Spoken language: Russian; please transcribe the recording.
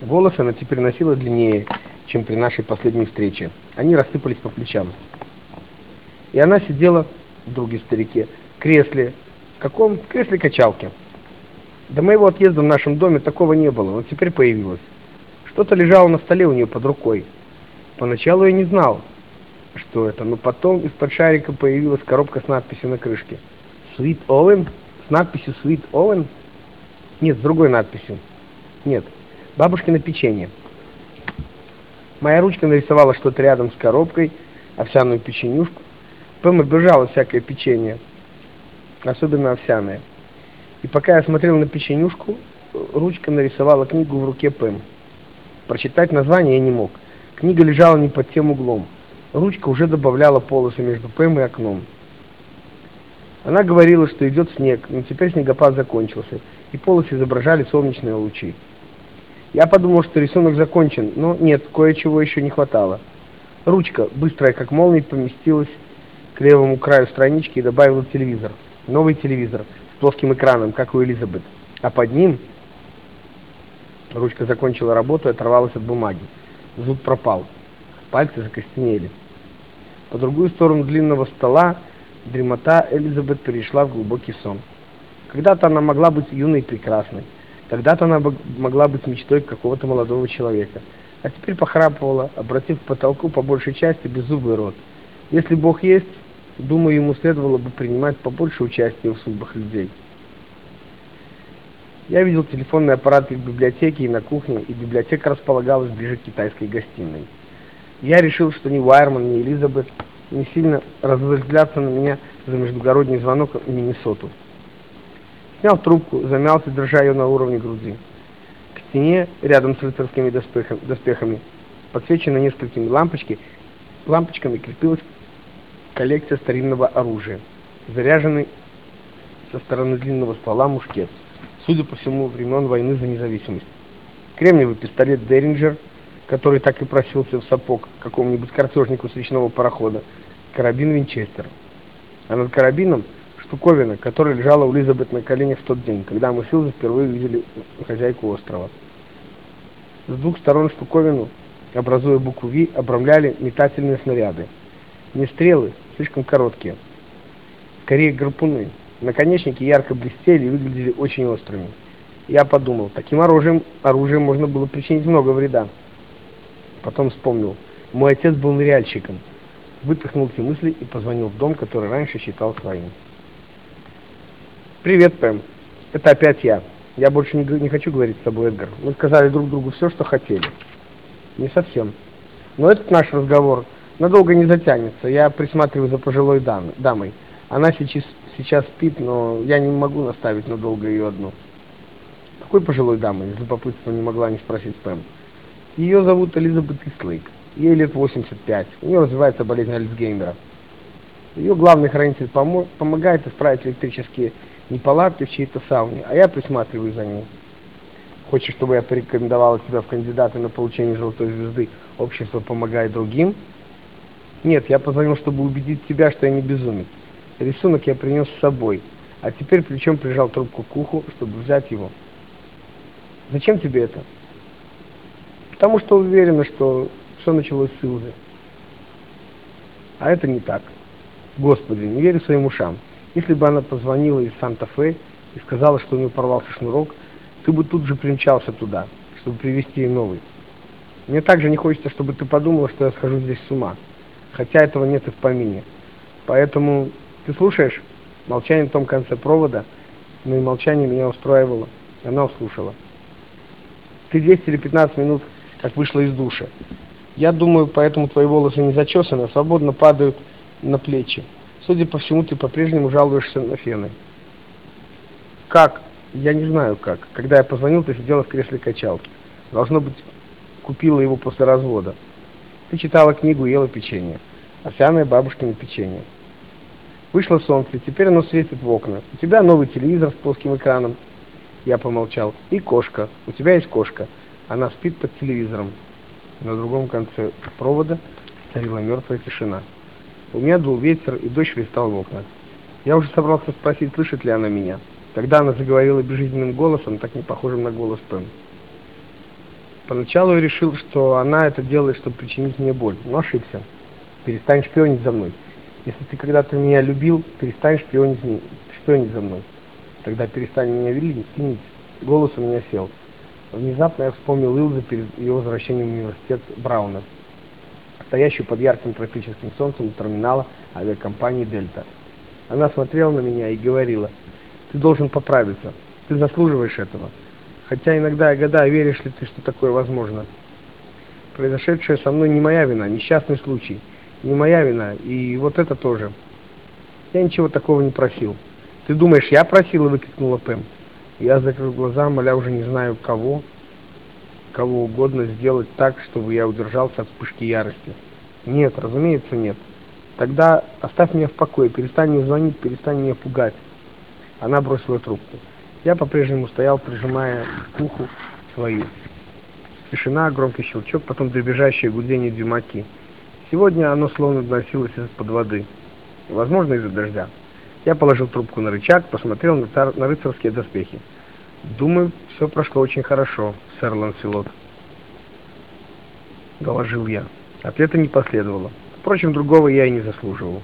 Волосы она теперь носила длиннее, чем при нашей последней встрече. Они рассыпались по плечам. И она сидела, в друге старике, в кресле. В каком? В кресле качалки. До моего отъезда в нашем доме такого не было, но теперь появилось. Что-то лежало на столе у нее под рукой. Поначалу я не знал, что это, но потом из-под шарика появилась коробка с надписью на крышке. Sweet Owen? С надписью Sweet Owen? Нет, с другой надписью. Нет, бабушкино печенье. Моя ручка нарисовала что-то рядом с коробкой, овсяную печенюшку. Пэм обижала всякое печенье, особенно овсяное. И пока я смотрел на печенюшку, ручка нарисовала книгу в руке Пэм. Прочитать название я не мог. Книга лежала не под тем углом. Ручка уже добавляла полосы между Пэм и окном. Она говорила, что идет снег, но теперь снегопад закончился, и полосы изображали солнечные лучи. Я подумал, что рисунок закончен, но нет, кое-чего еще не хватало. Ручка, быстрая как молния, поместилась к левому краю странички и добавила телевизор. Новый телевизор с плоским экраном, как у Элизабет. А под ним... Ручка закончила работу и оторвалась от бумаги. Звук пропал. Пальцы закостенели. По другую сторону длинного стола дремота Элизабет перешла в глубокий сон. Когда-то она могла быть юной и прекрасной. Когда-то она могла быть мечтой какого-то молодого человека. А теперь похрапывала, обратив к потолку по большей части беззубый рот. Если Бог есть, думаю, ему следовало бы принимать побольше участия в судьбах людей. Я видел телефонные аппараты в библиотеке и на кухне, и библиотека располагалась ближе к китайской гостиной. Я решил, что ни Уайерман, ни Элизабет не сильно разозлятся на меня за междугородний звонок в Миннесоту. Снял трубку, замялся, держа ее на уровне груди. К стене, рядом с рыцарскими доспехами, доспехами подсвеченной несколькими лампочки, лампочками крепилась коллекция старинного оружия, заряженный со стороны длинного ствола мушкет, судя по всему, времен войны за независимость. Кремниевый пистолет Деринджер, который так и просился в сапог какому-нибудь картежнику с речного парохода, карабин Винчестер. А над карабином штуковина, которая лежала у Элизабет на коленях в тот день, когда мы с Илзой впервые увидели хозяйку острова. С двух сторон штуковину, образуя букву «Ви», обрамляли метательные снаряды. Не стрелы, слишком короткие. Скорее гарпуны. Наконечники ярко блестели и выглядели очень острыми. Я подумал, таким оружием, оружием можно было причинить много вреда. Потом вспомнил, мой отец был ныряльщиком. Вытряхнул эти мысли и позвонил в дом, который раньше считал своим. «Привет, Пэм. Это опять я. Я больше не, не хочу говорить с тобой, Эдгар. Мы сказали друг другу все, что хотели». «Не совсем. Но этот наш разговор надолго не затянется. Я присматриваю за пожилой дам, дамой. Она сейчас, сейчас спит, но я не могу наставить надолго ее одну». «Какой пожилой дамой?» — из любопытства не могла не спросить Пэм. «Ее зовут Элизабет Ислейк. Ей лет 85. У нее развивается болезнь Альцгеймера. Ее главный хранитель помо помогает исправить электрические неполадки в чьей-то сауне, а я присматриваю за ней. Хочешь, чтобы я порекомендовала тебя в кандидаты на получение золотой звезды «Общество помогает другим»? Нет, я позвонил, чтобы убедить тебя, что я не безумец. Рисунок я принес с собой, а теперь плечом прижал трубку к уху, чтобы взять его. Зачем тебе это? Потому что уверена, что все началось с Илзы. А это не так. Господи, не верю своим ушам. Если бы она позвонила из Санта-Фе и сказала, что у нее порвался шнурок, ты бы тут же примчался туда, чтобы привезти ей новый. Мне также не хочется, чтобы ты подумала, что я схожу здесь с ума, хотя этого нет и в помине. Поэтому ты слушаешь? Молчание на том конце провода, но и молчание меня устраивало. Она услышала. Ты 10 или 15 минут как вышла из душа. Я думаю, поэтому твои волосы не зачесаны, а свободно падают на плечи. Судя по всему, ты по-прежнему жалуешься на фены. Как? Я не знаю как. Когда я позвонил, ты сидела в кресле качалки. Должно быть, купила его после развода. Ты читала книгу и ела печенье. Овсяное бабушкино печенье. Вышло солнце, теперь оно светит в окна. У тебя новый телевизор с плоским экраном. Я помолчал. И кошка. У тебя есть кошка. Она спит под телевизором. На другом конце провода царила мертвая тишина. У меня дул ветер, и дождь хлестал в окна. Я уже собрался спросить, слышит ли она меня. Тогда она заговорила безжизненным голосом, так не похожим на голос Пэм. Поначалу я решил, что она это делает, чтобы причинить мне боль, но ошибся. Перестань шпионить за мной. Если ты когда-то меня любил, перестань шпионить, шпионить за мной. Тогда перестань меня винить. Голос у меня сел. Внезапно я вспомнил Илзу перед ее возвращением в университет Брауна, стоящую под ярким тропическим солнцем у терминала авиакомпании «Дельта». Она смотрела на меня и говорила, «Ты должен поправиться, ты заслуживаешь этого». Хотя иногда я гадаю, веришь ли ты, что такое возможно. Произошедшее со мной не моя вина, несчастный случай. Не моя вина, и вот это тоже. Я ничего такого не просил. Ты думаешь, я просила, выкрикнула Пэм. Я закрыл глаза, моля уже не знаю кого, кого угодно сделать так, чтобы я удержался от вспышки ярости. Нет, разумеется, нет. Тогда оставь меня в покое, перестань мне звонить, перестань меня пугать. Она бросила трубку. Я по-прежнему стоял, прижимая к уху свою. Тишина, громкий щелчок, потом дребезжащее гудение дюмаки. Сегодня оно словно доносилось из-под воды. Возможно, из-за дождя. Я положил трубку на рычаг, посмотрел на, на рыцарские доспехи. Думаю, все прошло очень хорошо, сэр Ланселот. Доложил я. Ответа не последовало. Впрочем, другого я и не заслуживал.